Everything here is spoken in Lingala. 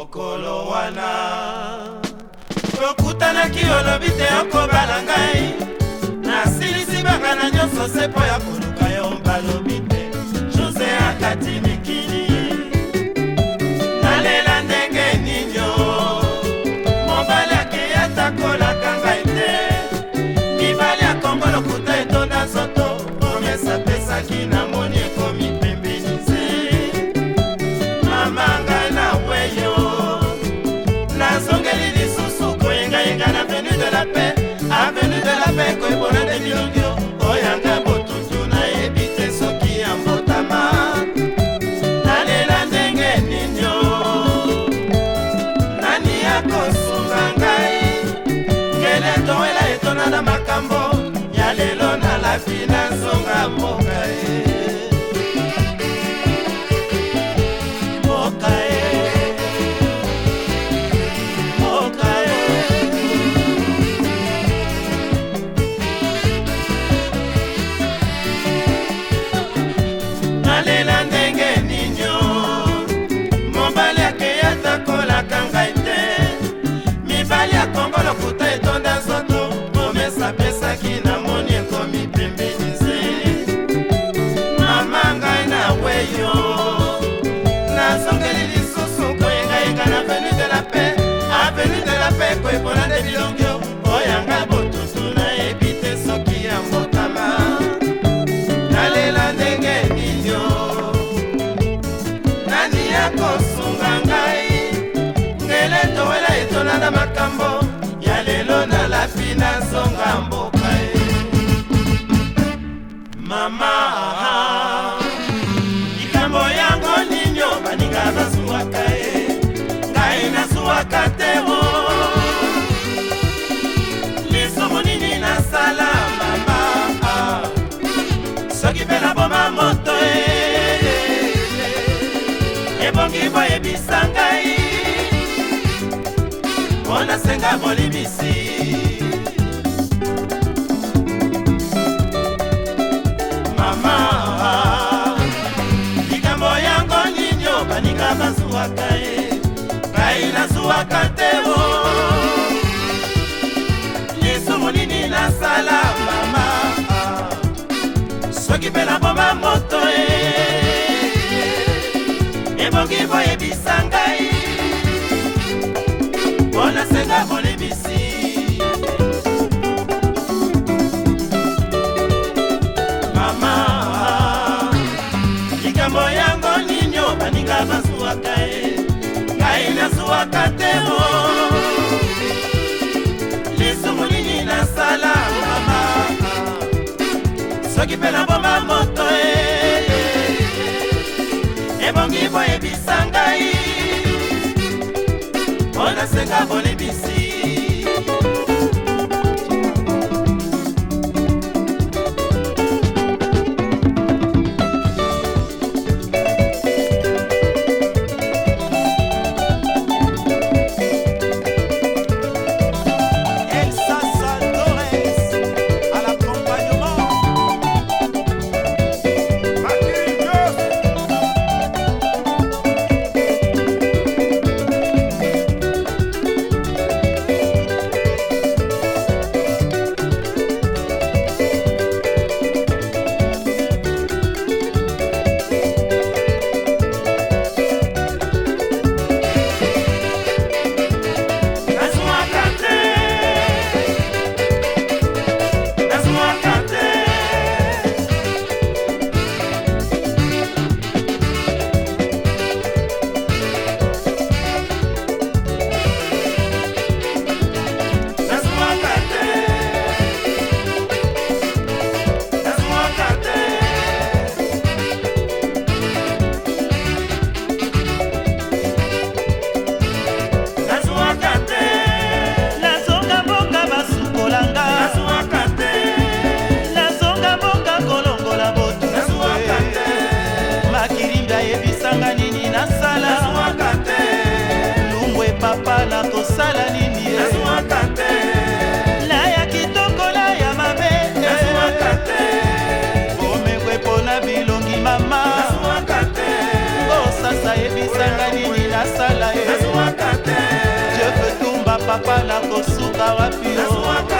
mokolo wana tokutanaki olobi te okobala ngai nasilisi bangana nyonso se mpo ya konu ngambo ya lelo nalafi na songa mboka ye nafi nazonga mboka ye mama aha likambo yango ninyo baninga bazwwaka ye ngai nazwwaka te o lisumu nini nasala mama ah. soki mpe naboma moto e ebongi boyebisa ngai mpo nasenga bolimisi nazwaka ye ngai nazwaka te o lisumu nini nasala mama soki mpe naboma ezalaka te mo lisumu nini nasala mama soki mpe naboma moto e ebongi boyebisa ngai mpo nasenga bolebisi kosala nini nazwaka te laya kitoko laya mabe nazwaka te komekwe mpona bilongi mama nazwaka te ngosasa yebisanga nini nasala ye nazwaka te je veux tumba papa nakosuka wapi nazwaka oh?